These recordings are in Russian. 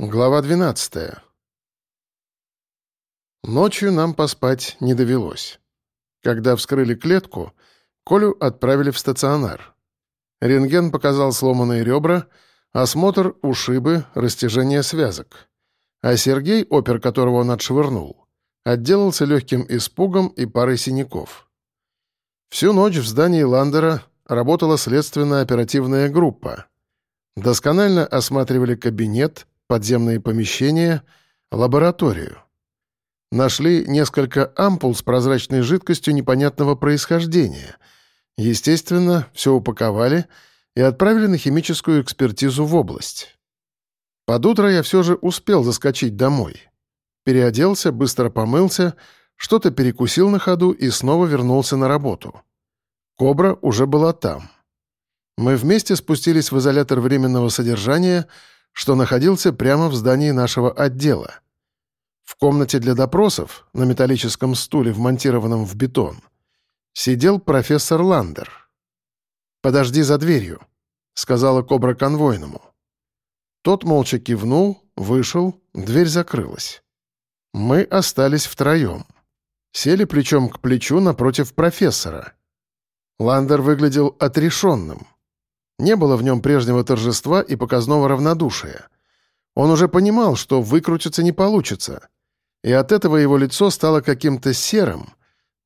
Глава 12. Ночью нам поспать не довелось. Когда вскрыли клетку, Колю отправили в стационар. Рентген показал сломанные ребра, осмотр — ушибы, растяжение связок. А Сергей, опер которого он отшвырнул, отделался легким испугом и парой синяков. Всю ночь в здании Ландера работала следственно-оперативная группа. Досконально осматривали кабинет — подземные помещения, лабораторию. Нашли несколько ампул с прозрачной жидкостью непонятного происхождения. Естественно, все упаковали и отправили на химическую экспертизу в область. Под утро я все же успел заскочить домой. Переоделся, быстро помылся, что-то перекусил на ходу и снова вернулся на работу. Кобра уже была там. Мы вместе спустились в изолятор временного содержания — что находился прямо в здании нашего отдела. В комнате для допросов, на металлическом стуле, вмонтированном в бетон, сидел профессор Ландер. «Подожди за дверью», — сказала Кобра конвойному. Тот молча кивнул, вышел, дверь закрылась. Мы остались втроем. Сели плечом к плечу напротив профессора. Ландер выглядел отрешенным. Не было в нем прежнего торжества и показного равнодушия. Он уже понимал, что выкрутиться не получится. И от этого его лицо стало каким-то серым,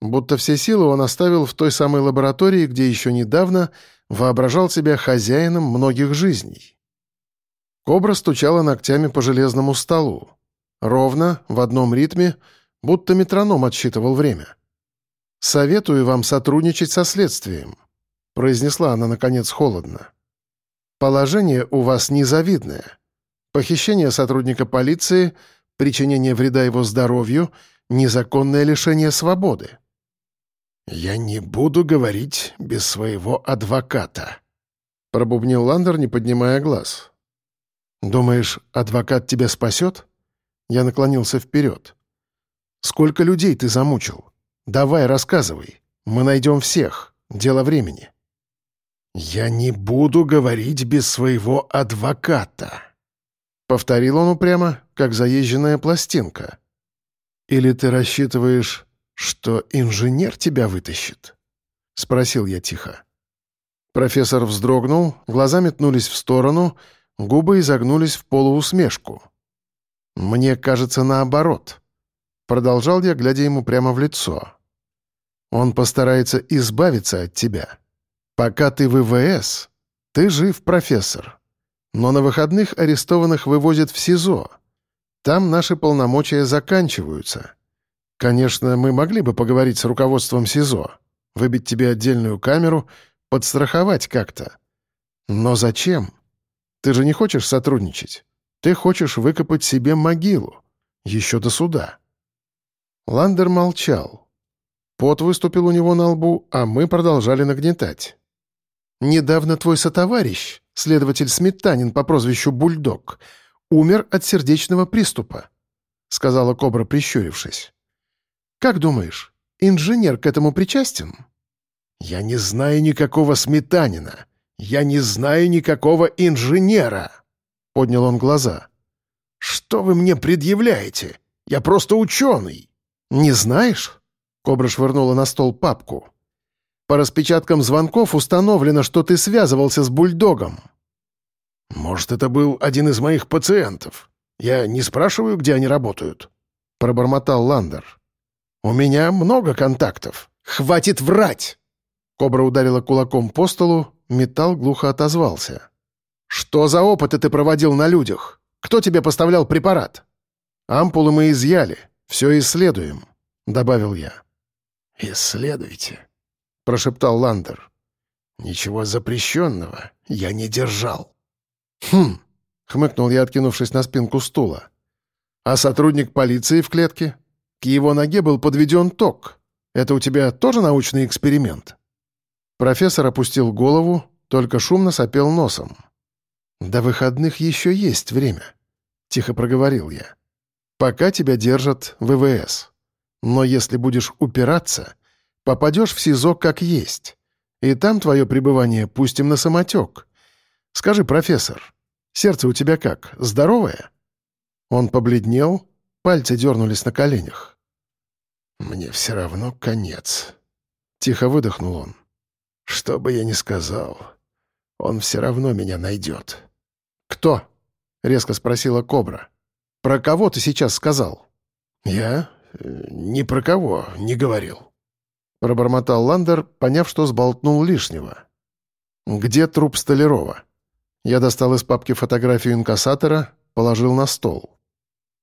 будто все силы он оставил в той самой лаборатории, где еще недавно воображал себя хозяином многих жизней. Кобра стучала ногтями по железному столу. Ровно, в одном ритме, будто метроном отсчитывал время. «Советую вам сотрудничать со следствием произнесла она, наконец, холодно. «Положение у вас незавидное. Похищение сотрудника полиции, причинение вреда его здоровью, незаконное лишение свободы». «Я не буду говорить без своего адвоката», — пробубнил Ландер, не поднимая глаз. «Думаешь, адвокат тебя спасет?» Я наклонился вперед. «Сколько людей ты замучил? Давай, рассказывай. Мы найдем всех. Дело времени». «Я не буду говорить без своего адвоката», — повторил он упрямо, как заезженная пластинка. «Или ты рассчитываешь, что инженер тебя вытащит?» — спросил я тихо. Профессор вздрогнул, глаза метнулись в сторону, губы изогнулись в полуусмешку. «Мне кажется, наоборот», — продолжал я, глядя ему прямо в лицо. «Он постарается избавиться от тебя». Пока ты в ИВС, ты жив, профессор. Но на выходных арестованных вывозят в СИЗО. Там наши полномочия заканчиваются. Конечно, мы могли бы поговорить с руководством СИЗО, выбить тебе отдельную камеру, подстраховать как-то. Но зачем? Ты же не хочешь сотрудничать. Ты хочешь выкопать себе могилу. Еще до суда. Ландер молчал. Пот выступил у него на лбу, а мы продолжали нагнетать. Недавно твой сотоварищ, следователь Сметанин по прозвищу Бульдог, умер от сердечного приступа», — сказала Кобра, прищурившись. «Как думаешь, инженер к этому причастен?» «Я не знаю никакого Сметанина. Я не знаю никакого инженера», — поднял он глаза. «Что вы мне предъявляете? Я просто ученый». «Не знаешь?» — Кобра швырнула на стол папку. По распечаткам звонков установлено, что ты связывался с бульдогом». «Может, это был один из моих пациентов. Я не спрашиваю, где они работают», — пробормотал Ландер. «У меня много контактов. Хватит врать!» Кобра ударила кулаком по столу, металл глухо отозвался. «Что за опыты ты проводил на людях? Кто тебе поставлял препарат?» «Ампулы мы изъяли. Все исследуем», — добавил я. «Исследуйте», прошептал Ландер. «Ничего запрещенного я не держал». «Хм!» — хмыкнул я, откинувшись на спинку стула. «А сотрудник полиции в клетке? К его ноге был подведен ток. Это у тебя тоже научный эксперимент?» Профессор опустил голову, только шумно сопел носом. «До выходных еще есть время», — тихо проговорил я. «Пока тебя держат ВВС. Но если будешь упираться, Попадешь в СИЗО как есть. И там твое пребывание пустим на самотек. Скажи, профессор, сердце у тебя как, здоровое?» Он побледнел, пальцы дернулись на коленях. «Мне все равно конец», — тихо выдохнул он. «Что бы я ни сказал, он все равно меня найдет». «Кто?» — резко спросила Кобра. «Про кого ты сейчас сказал?» «Я? Э, ни про кого не говорил». Пробормотал Ландер, поняв, что сболтнул лишнего. «Где труп Столярова?» Я достал из папки фотографию инкассатора, положил на стол.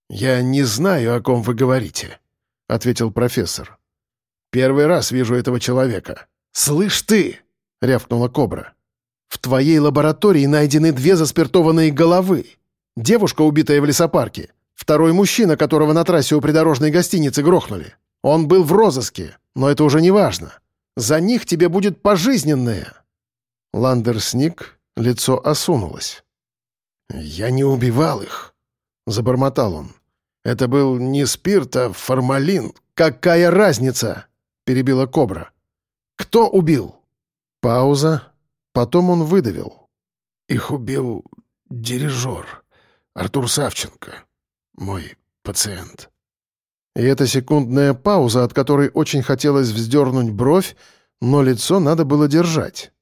«Я не знаю, о ком вы говорите», — ответил профессор. «Первый раз вижу этого человека». «Слышь ты!» — рявкнула Кобра. «В твоей лаборатории найдены две заспиртованные головы. Девушка, убитая в лесопарке. Второй мужчина, которого на трассе у придорожной гостиницы грохнули. Он был в розыске, но это уже не важно. За них тебе будет пожизненное». Ландер сник, лицо осунулось. «Я не убивал их», — забормотал он. «Это был не спирт, а формалин. Какая разница?» — перебила Кобра. «Кто убил?» Пауза. Потом он выдавил. «Их убил дирижер, Артур Савченко, мой пациент». И эта секундная пауза, от которой очень хотелось вздернуть бровь, но лицо надо было держать.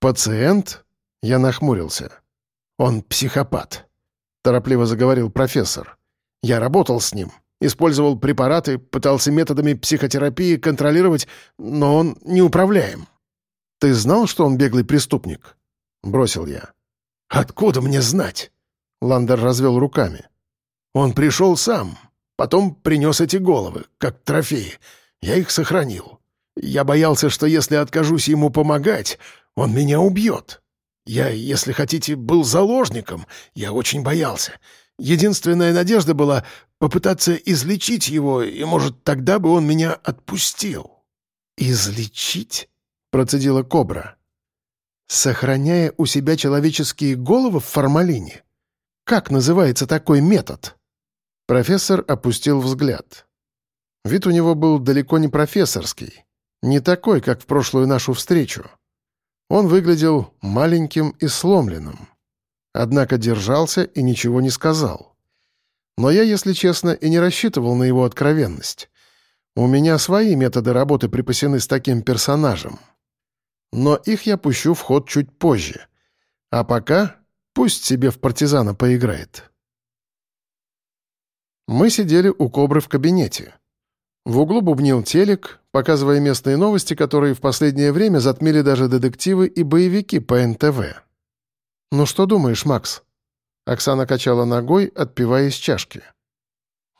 «Пациент?» — я нахмурился. «Он психопат», — торопливо заговорил профессор. «Я работал с ним, использовал препараты, пытался методами психотерапии контролировать, но он неуправляем». «Ты знал, что он беглый преступник?» — бросил я. «Откуда мне знать?» — Ландер развел руками. «Он пришел сам, потом принес эти головы, как трофеи. Я их сохранил. Я боялся, что если откажусь ему помогать, он меня убьет. Я, если хотите, был заложником. Я очень боялся. Единственная надежда была попытаться излечить его, и, может, тогда бы он меня отпустил». «Излечить?» — процедила Кобра. «Сохраняя у себя человеческие головы в формалине? Как называется такой метод?» Профессор опустил взгляд. Вид у него был далеко не профессорский, не такой, как в прошлую нашу встречу. Он выглядел маленьким и сломленным. Однако держался и ничего не сказал. Но я, если честно, и не рассчитывал на его откровенность. У меня свои методы работы припасены с таким персонажем. Но их я пущу в ход чуть позже. А пока пусть себе в партизана поиграет. Мы сидели у Кобры в кабинете. В углу бубнил телек, показывая местные новости, которые в последнее время затмили даже детективы и боевики по НТВ. «Ну что думаешь, Макс?» Оксана качала ногой, отпивая из чашки.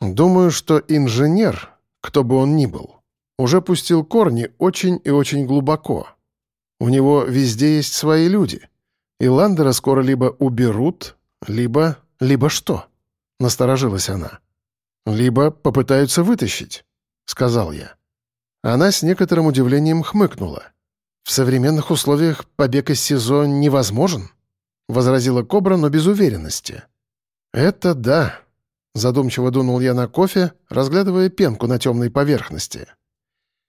«Думаю, что инженер, кто бы он ни был, уже пустил корни очень и очень глубоко. У него везде есть свои люди. И Ландера скоро либо уберут, либо... либо что?» — насторожилась она. «Либо попытаются вытащить», — сказал я. Она с некоторым удивлением хмыкнула. «В современных условиях побег из СИЗО невозможен», — возразила Кобра, но без уверенности. «Это да», — задумчиво дунул я на кофе, разглядывая пенку на темной поверхности.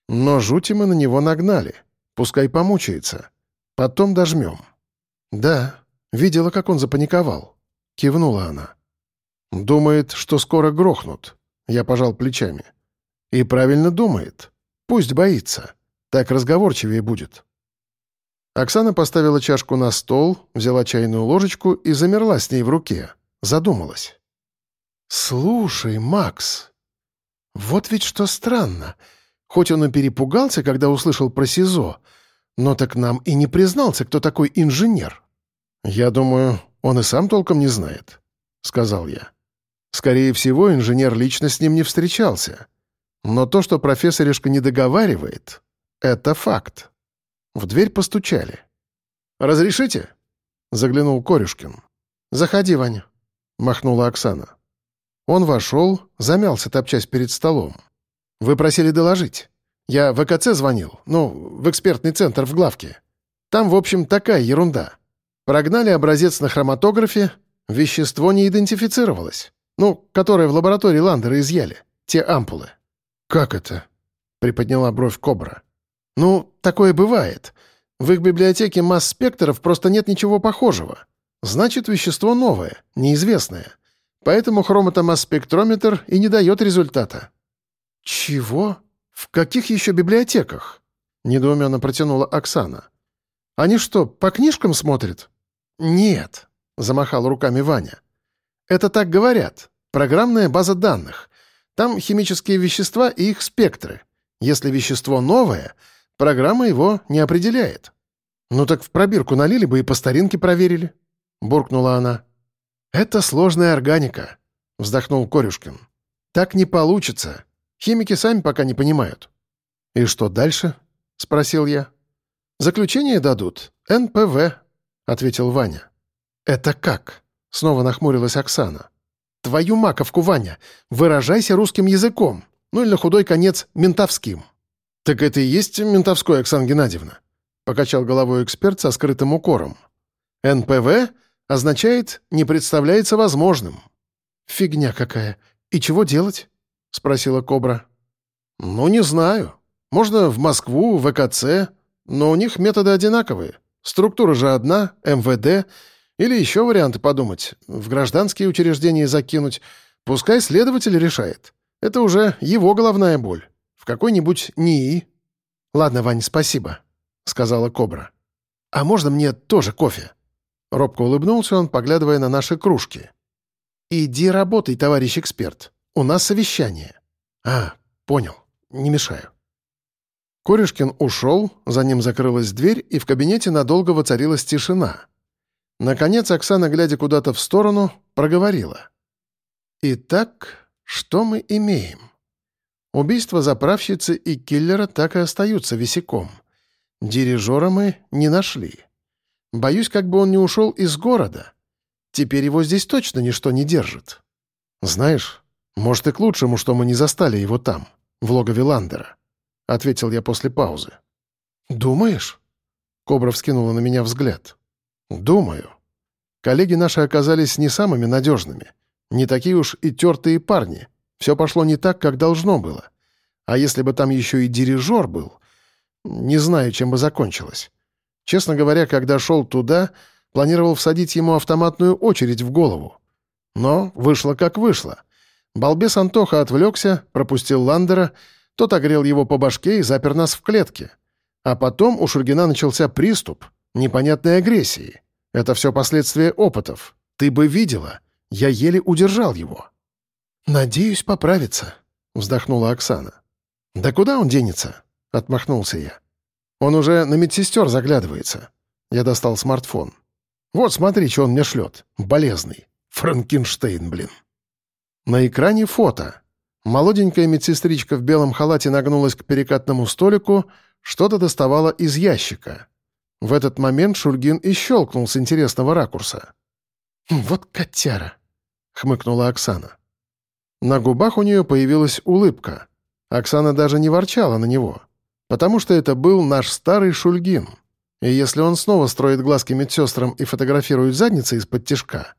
«Но жути мы на него нагнали. Пускай помучается. Потом дожмем». «Да, видела, как он запаниковал», — кивнула она. «Думает, что скоро грохнут», — я пожал плечами. И правильно думает. Пусть боится. Так разговорчивее будет. Оксана поставила чашку на стол, взяла чайную ложечку и замерла с ней в руке. Задумалась. «Слушай, Макс, вот ведь что странно. Хоть он и перепугался, когда услышал про СИЗО, но так нам и не признался, кто такой инженер. Я думаю, он и сам толком не знает», — сказал я. «Скорее всего, инженер лично с ним не встречался. Но то, что профессоришка не договаривает, это факт. В дверь постучали. «Разрешите?» — заглянул Корюшкин. «Заходи, Ваня», — махнула Оксана. Он вошел, замялся, топчась перед столом. «Вы просили доложить. Я в ЭКЦ звонил, ну, в экспертный центр в главке. Там, в общем, такая ерунда. Прогнали образец на хроматографе, вещество не идентифицировалось. Ну, которое в лаборатории Ландера изъяли. Те ампулы. «Как это?» — приподняла бровь Кобра. «Ну, такое бывает. В их библиотеке масс спектров просто нет ничего похожего. Значит, вещество новое, неизвестное. Поэтому хроматомасс-спектрометр и не дает результата». «Чего? В каких еще библиотеках?» — недоуменно протянула Оксана. «Они что, по книжкам смотрят?» «Нет», — замахал руками Ваня. «Это так говорят. Программная база данных. Там химические вещества и их спектры. Если вещество новое, программа его не определяет». «Ну так в пробирку налили бы и по старинке проверили», — буркнула она. «Это сложная органика», — вздохнул Корюшкин. «Так не получится. Химики сами пока не понимают». «И что дальше?» — спросил я. «Заключение дадут. НПВ», — ответил Ваня. «Это как?» — снова нахмурилась Оксана. «Твою маковку, Ваня! Выражайся русским языком! Ну или на худой конец ментовским!» «Так это и есть ментовской, Оксана Геннадьевна?» — покачал головой эксперт со скрытым укором. «НПВ означает «не представляется возможным». «Фигня какая! И чего делать?» — спросила Кобра. «Ну, не знаю. Можно в Москву, в ВКЦ, но у них методы одинаковые. Структура же одна, МВД. Или еще варианты подумать. В гражданские учреждения закинуть. Пускай следователь решает. Это уже его головная боль. В какой-нибудь НИИ. «Ладно, Вань, спасибо», — сказала Кобра. «А можно мне тоже кофе?» Робко улыбнулся он, поглядывая на наши кружки. «Иди работай, товарищ эксперт. У нас совещание». «А, понял. Не мешаю». Корешкин ушел, за ним закрылась дверь, и в кабинете надолго воцарилась тишина. Наконец Оксана, глядя куда-то в сторону, проговорила. «Итак, что мы имеем? Убийство заправщицы и киллера так и остаются висяком. Дирижера мы не нашли. Боюсь, как бы он не ушел из города. Теперь его здесь точно ничто не держит. Знаешь, может и к лучшему, что мы не застали его там, в логове Ландера. — ответил я после паузы. «Думаешь?» Кобра вскинула на меня взгляд. «Думаю. Коллеги наши оказались не самыми надежными. Не такие уж и тертые парни. Все пошло не так, как должно было. А если бы там еще и дирижер был, не знаю, чем бы закончилось. Честно говоря, когда шел туда, планировал всадить ему автоматную очередь в голову. Но вышло как вышло. Балбес Антоха отвлекся, пропустил Ландера — тот огрел его по башке и запер нас в клетке. А потом у Шульгина начался приступ непонятной агрессии. Это все последствия опытов. Ты бы видела. Я еле удержал его. «Надеюсь поправиться», — вздохнула Оксана. «Да куда он денется?» — отмахнулся я. «Он уже на медсестер заглядывается». Я достал смартфон. «Вот смотри, что он мне шлет. Болезный. Франкенштейн, блин». На экране фото. Молоденькая медсестричка в белом халате нагнулась к перекатному столику, что-то доставала из ящика. В этот момент Шульгин и щелкнул с интересного ракурса. «Вот котяра!» — хмыкнула Оксана. На губах у нее появилась улыбка. Оксана даже не ворчала на него, потому что это был наш старый Шульгин. И если он снова строит глазки медсестрам и фотографирует задницы из-под тишка,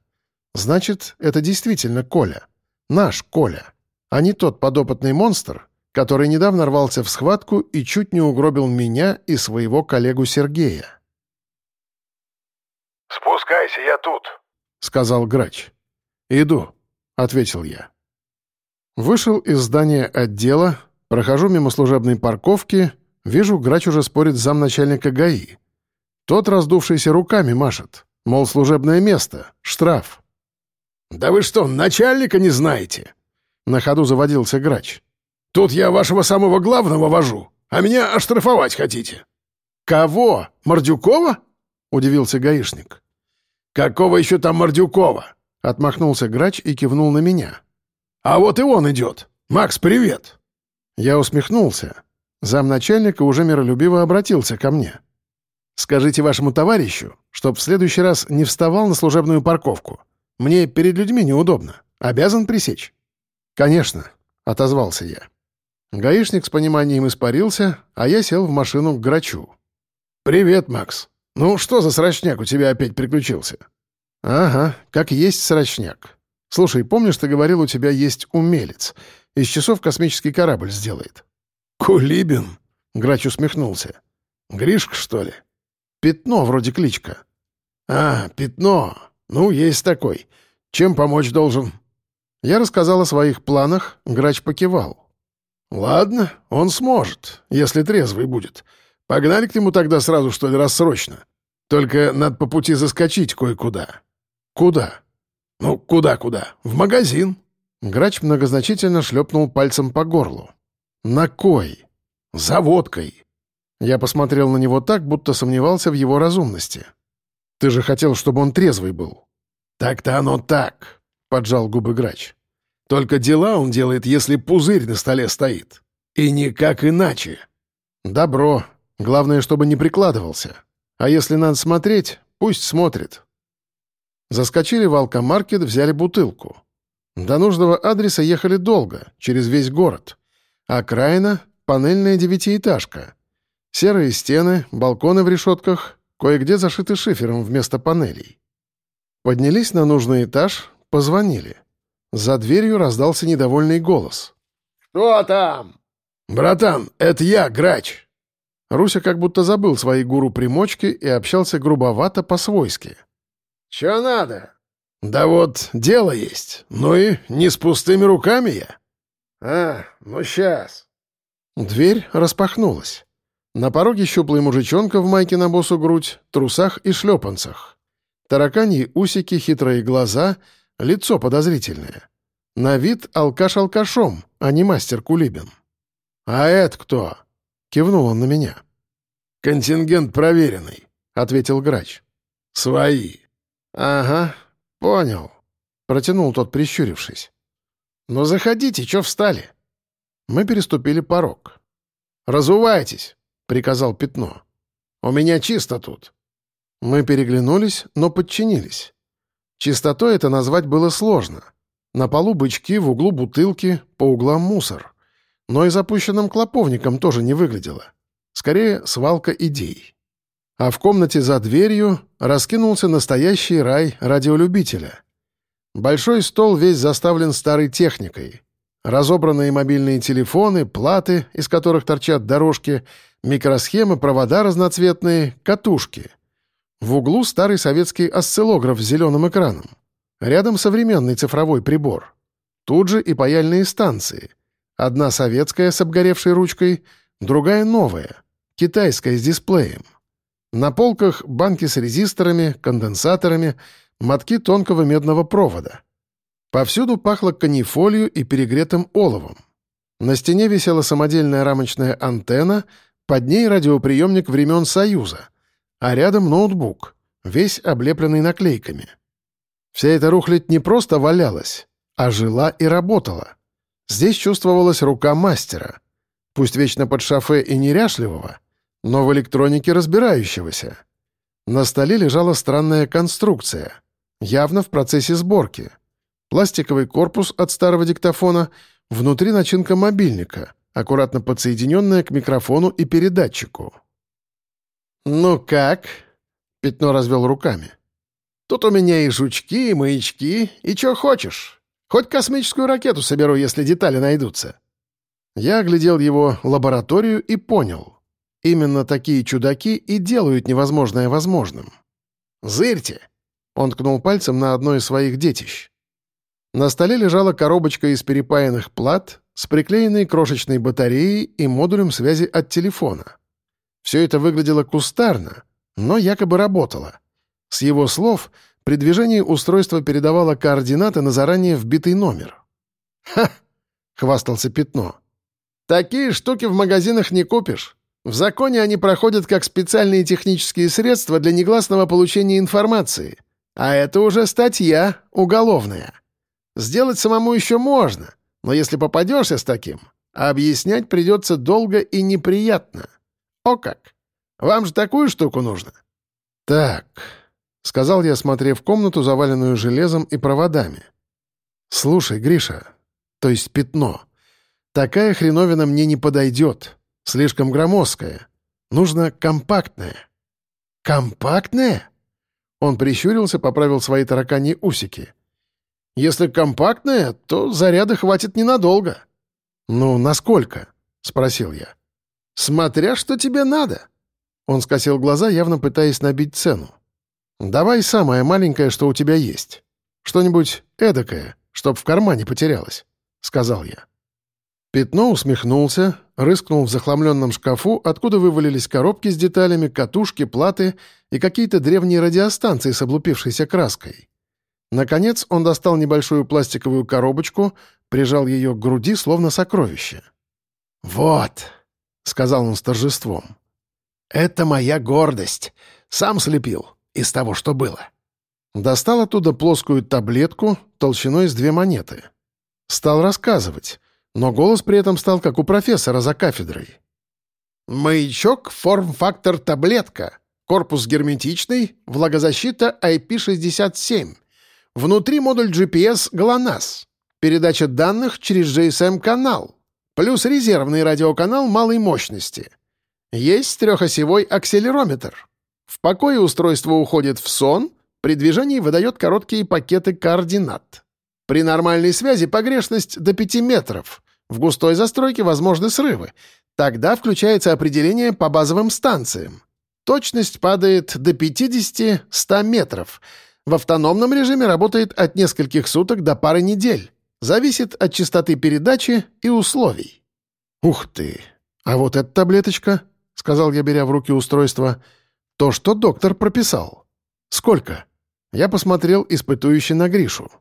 значит, это действительно Коля. Наш Коля а не тот подопытный монстр, который недавно рвался в схватку и чуть не угробил меня и своего коллегу Сергея. «Спускайся, я тут», — сказал грач. «Иду», — ответил я. Вышел из здания отдела, прохожу мимо служебной парковки, вижу, грач уже спорит с замначальника ГАИ. Тот, раздувшийся руками, машет. Мол, служебное место, штраф. «Да вы что, начальника не знаете?» На ходу заводился грач. «Тут я вашего самого главного вожу, а меня оштрафовать хотите». «Кого? Мордюкова?» — удивился гаишник. «Какого еще там Мордюкова?» — отмахнулся грач и кивнул на меня. «А вот и он идет. Макс, привет!» Я усмехнулся. Замначальника уже миролюбиво обратился ко мне. «Скажите вашему товарищу, чтоб в следующий раз не вставал на служебную парковку. Мне перед людьми неудобно. Обязан пресечь». «Конечно», — отозвался я. Гаишник с пониманием испарился, а я сел в машину к грачу. «Привет, Макс. Ну, что за срочняк у тебя опять приключился?» «Ага, как есть срочняк. Слушай, помнишь, ты говорил, у тебя есть умелец. Из часов космический корабль сделает». «Кулибин?» — грач усмехнулся. «Гришка, что ли?» «Пятно, вроде кличка». «А, пятно. Ну, есть такой. Чем помочь должен?» Я рассказал о своих планах, грач покивал. «Ладно, он сможет, если трезвый будет. Погнали к нему тогда сразу, что ли, рассрочно. Только надо по пути заскочить кое-куда». «Куда?» «Ну, куда-куда? В магазин». Грач многозначительно шлепнул пальцем по горлу. «На кой?» «За водкой». Я посмотрел на него так, будто сомневался в его разумности. «Ты же хотел, чтобы он трезвый был». «Так-то оно так», — поджал губы грач. «Только дела он делает, если пузырь на столе стоит. И никак иначе». «Добро. Главное, чтобы не прикладывался. А если надо смотреть, пусть смотрит». Заскочили в алкомаркет, взяли бутылку. До нужного адреса ехали долго, через весь город. Окраина — панельная девятиэтажка. Серые стены, балконы в решетках, кое-где зашиты шифером вместо панелей. Поднялись на нужный этаж, позвонили. За дверью раздался недовольный голос. «Кто там?» «Братан, это я, Грач!» Руся как будто забыл свои гуру-примочки и общался грубовато по-свойски. «Чё надо?» «Да вот, дело есть. Ну и не с пустыми руками я». «А, ну сейчас». Дверь распахнулась. На пороге щуплый мужичонка в майке на босу грудь, трусах и шлепанцах. Тараканьи усики, хитрые глаза, лицо подозрительное. На вид алкаш алкашом, а не мастер Кулибин. «А это кто?» — кивнул он на меня. «Контингент проверенный», — ответил грач. «Свои». «Ага, понял», — протянул тот, прищурившись. «Ну заходите, чё встали?» Мы переступили порог. «Разувайтесь», — приказал Пятно. «У меня чисто тут». Мы переглянулись, но подчинились. Чистотой это назвать было сложно. На полу бычки, в углу бутылки, по углам мусор. Но и запущенным клоповником тоже не выглядело. Скорее, свалка идей. А в комнате за дверью раскинулся настоящий рай радиолюбителя. Большой стол весь заставлен старой техникой. Разобранные мобильные телефоны, платы, из которых торчат дорожки, микросхемы, провода разноцветные, катушки — в углу старый советский осциллограф с зеленым экраном. Рядом современный цифровой прибор. Тут же и паяльные станции. Одна советская с обгоревшей ручкой, другая новая, китайская с дисплеем. На полках банки с резисторами, конденсаторами, мотки тонкого медного провода. Повсюду пахло канифолью и перегретым оловом. На стене висела самодельная рамочная антенна, под ней радиоприемник времен Союза — а рядом ноутбук, весь облепленный наклейками. Вся эта рухлядь не просто валялась, а жила и работала. Здесь чувствовалась рука мастера, пусть вечно под шофе и неряшливого, но в электронике разбирающегося. На столе лежала странная конструкция, явно в процессе сборки. Пластиковый корпус от старого диктофона, внутри начинка мобильника, аккуратно подсоединенная к микрофону и передатчику. «Ну как?» — Пятно развел руками. «Тут у меня и жучки, и маячки, и чё хочешь. Хоть космическую ракету соберу, если детали найдутся». Я оглядел его лабораторию и понял. Именно такие чудаки и делают невозможное возможным. «Зырьте!» — он ткнул пальцем на одно из своих детищ. На столе лежала коробочка из перепаянных плат с приклеенной крошечной батареей и модулем связи от телефона. Все это выглядело кустарно, но якобы работало. С его слов, при движении устройство передавало координаты на заранее вбитый номер. «Ха!» — хвастался Пятно. «Такие штуки в магазинах не купишь. В законе они проходят как специальные технические средства для негласного получения информации. А это уже статья уголовная. Сделать самому еще можно, но если попадешься с таким, объяснять придется долго и неприятно. «О как! Вам же такую штуку нужно?» «Так», — сказал я, осмотрев комнату, заваленную железом и проводами. «Слушай, Гриша, то есть пятно, такая хреновина мне не подойдет, слишком громоздкая. Нужно компактное». «Компактное?» Он прищурился, поправил свои тараканьи усики. «Если компактное, то заряда хватит ненадолго». «Ну, насколько?» — спросил я. «Смотря что тебе надо». Он скосил глаза, явно пытаясь набить цену. «Давай самое маленькое, что у тебя есть». Что-нибудь эдакое, чтоб в кармане потерялось», — сказал я. Пятно усмехнулся, рыскнул в захламленном шкафу, откуда вывалились коробки с деталями, катушки, платы и какие-то древние радиостанции с облупившейся краской. Наконец он достал небольшую пластиковую коробочку, прижал ее к груди, словно сокровище. «Вот», — сказал он с торжеством, — «это моя гордость. Сам слепил из того, что было». Достал оттуда плоскую таблетку толщиной с две монеты. Стал рассказывать, но голос при этом стал как у профессора за кафедрой. «Маячок, форм-фактор таблетка, корпус герметичный, влагозащита IP67, внутри модуль GPS GLONASS, передача данных через GSM-канал, плюс резервный радиоканал малой мощности. Есть трехосевой акселерометр. В покое устройство уходит в сон, при движении выдает короткие пакеты координат. При нормальной связи погрешность до 5 метров. В густой застройке возможны срывы. Тогда включается определение по базовым станциям. Точность падает до 50-100 метров. В автономном режиме работает от нескольких суток до пары недель. Зависит от частоты передачи и условий. «Ух ты! А вот эта таблеточка, — сказал я, беря в руки устройство, — то, что доктор прописал. Сколько?» Я посмотрел испытующе на Гришу.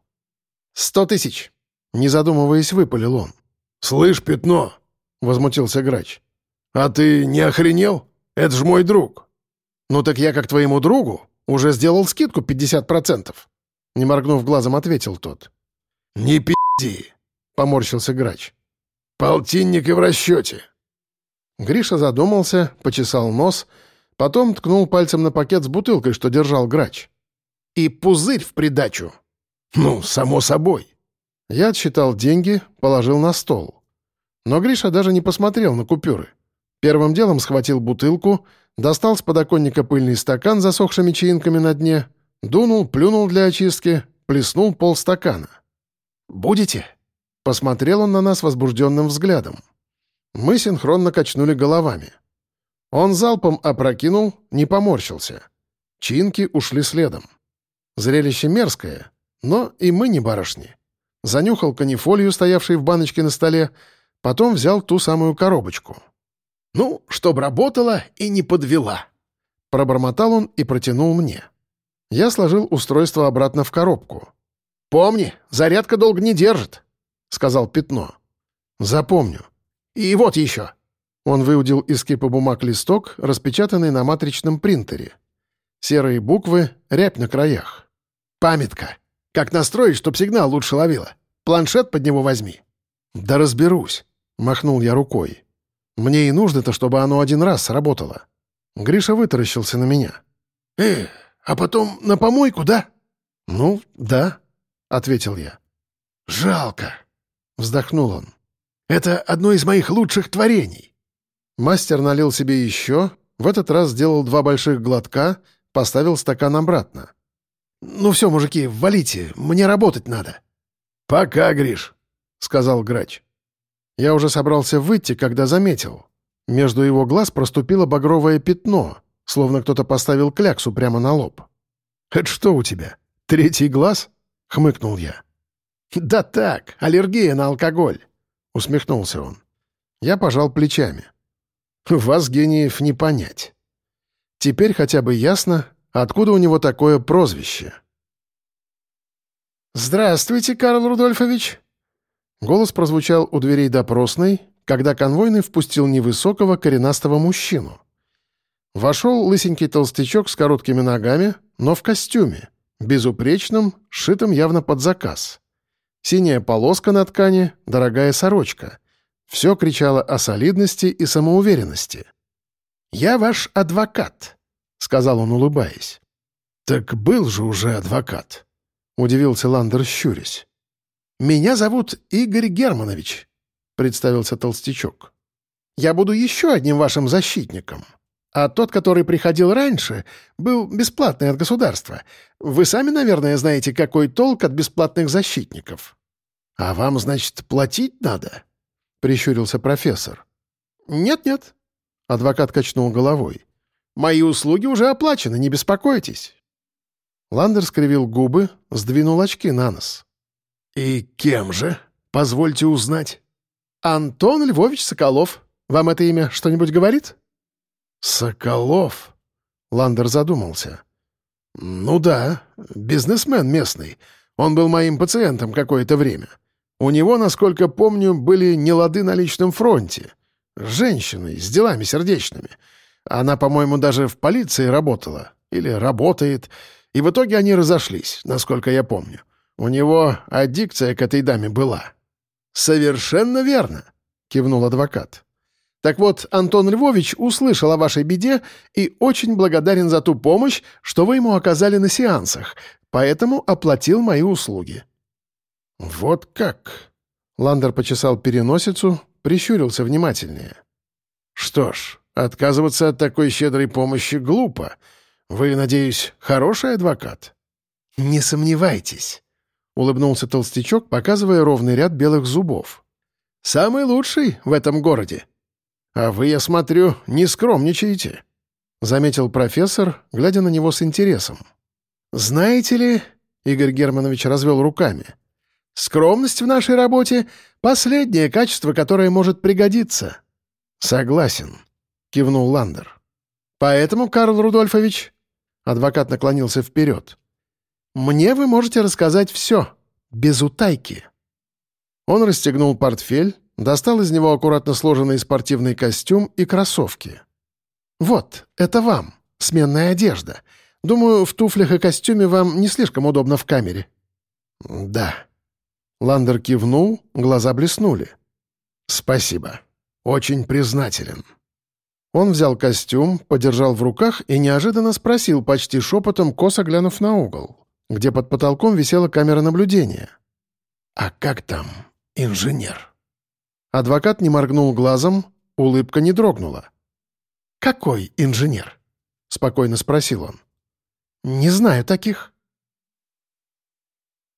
«Сто тысяч!» Не задумываясь, выпалил он. «Слышь, пятно!» — возмутился грач. «А ты не охренел? Это ж мой друг!» «Ну так я, как твоему другу, уже сделал скидку 50%. Не моргнув глазом, ответил тот. «Не пи***ди!» — поморщился грач. «Полтинник и в расчете!» Гриша задумался, почесал нос, потом ткнул пальцем на пакет с бутылкой, что держал грач. «И пузырь в придачу!» «Ну, само собой!» Я отсчитал деньги, положил на стол. Но Гриша даже не посмотрел на купюры. Первым делом схватил бутылку, достал с подоконника пыльный стакан с засохшими чаинками на дне, дунул, плюнул для очистки, плеснул полстакана. «Будете?» Посмотрел он на нас возбужденным взглядом. Мы синхронно качнули головами. Он залпом опрокинул, не поморщился. Чинки ушли следом. Зрелище мерзкое, но и мы не барышни занюхал канифолию, стоявшей в баночке на столе, потом взял ту самую коробочку. «Ну, чтоб работала и не подвела». Пробормотал он и протянул мне. Я сложил устройство обратно в коробку. «Помни, зарядка долго не держит», — сказал Пятно. «Запомню». «И вот еще». Он выудил из кипа бумаг листок, распечатанный на матричном принтере. Серые буквы, рябь на краях. «Памятка. Как настроить, чтоб сигнал лучше ловило? Планшет под него возьми». «Да разберусь», — махнул я рукой. «Мне и нужно-то, чтобы оно один раз сработало». Гриша вытаращился на меня. «Э, а потом на помойку, да?» «Ну, да», — ответил я. «Жалко», — вздохнул он. «Это одно из моих лучших творений». Мастер налил себе еще, в этот раз сделал два больших глотка, поставил стакан обратно. «Ну все, мужики, валите, мне работать надо». «Пока, Гриш», — сказал грач. Я уже собрался выйти, когда заметил. Между его глаз проступило багровое пятно, словно кто-то поставил кляксу прямо на лоб. «Это что у тебя? Третий глаз?» — хмыкнул я. «Да так, аллергия на алкоголь», — усмехнулся он. Я пожал плечами. «Вас, гениев, не понять. Теперь хотя бы ясно, Откуда у него такое прозвище? «Здравствуйте, Карл Рудольфович!» Голос прозвучал у дверей допросной, когда конвойный впустил невысокого коренастого мужчину. Вошел лысенький толстячок с короткими ногами, но в костюме, безупречном, сшитом явно под заказ. Синяя полоска на ткани, дорогая сорочка. Все кричало о солидности и самоуверенности. «Я ваш адвокат», — сказал он, улыбаясь. «Так был же уже адвокат», — удивился Ландер, щурясь. «Меня зовут Игорь Германович», — представился толстячок. «Я буду еще одним вашим защитником. А тот, который приходил раньше, был бесплатный от государства. Вы сами, наверное, знаете, какой толк от бесплатных защитников». «А вам, значит, платить надо?» — прищурился профессор. «Нет-нет», — адвокат качнул головой. Мои услуги уже оплачены, не беспокойтесь». Ландер скривил губы, сдвинул очки на нос. «И кем же? Позвольте узнать». «Антон Львович Соколов. Вам это имя что-нибудь говорит?» «Соколов?» Ландер задумался. «Ну да, бизнесмен местный. Он был моим пациентом какое-то время. У него, насколько помню, были нелады на личном фронте. С женщиной, с делами сердечными. Она, по-моему, даже в полиции работала. Или работает. И в итоге они разошлись, насколько я помню. У него аддикция к этой даме была». «Совершенно верно», — кивнул адвокат. «Так вот, Антон Львович услышал о вашей беде и очень благодарен за ту помощь, что вы ему оказали на сеансах, поэтому оплатил мои услуги». «Вот как?» Ландер почесал переносицу, прищурился внимательнее. «Что ж, отказываться от такой щедрой помощи глупо. Вы, надеюсь, хороший адвокат?» «Не сомневайтесь», — улыбнулся толстячок, показывая ровный ряд белых зубов. «Самый лучший в этом городе». «А вы, я смотрю, не скромничаете», — заметил профессор, глядя на него с интересом. «Знаете ли...» — Игорь Германович развел руками. «Скромность в нашей работе — последнее качество, которое может пригодиться». «Согласен», — кивнул Ландер. «Поэтому, Карл Рудольфович...» Адвокат наклонился вперед. Мне вы можете рассказать все, без утайки». Он расстегнул портфель, достал из него аккуратно сложенный спортивный костюм и кроссовки. «Вот, это вам, сменная одежда. Думаю, в туфлях и костюме вам не слишком удобно в камере». «Да». Ландер кивнул, глаза блеснули. «Спасибо. Очень признателен». Он взял костюм, подержал в руках и неожиданно спросил почти шепотом, косо глянув на угол где под потолком висела камера наблюдения. «А как там инженер?» Адвокат не моргнул глазом, улыбка не дрогнула. «Какой инженер?» — спокойно спросил он. «Не знаю таких».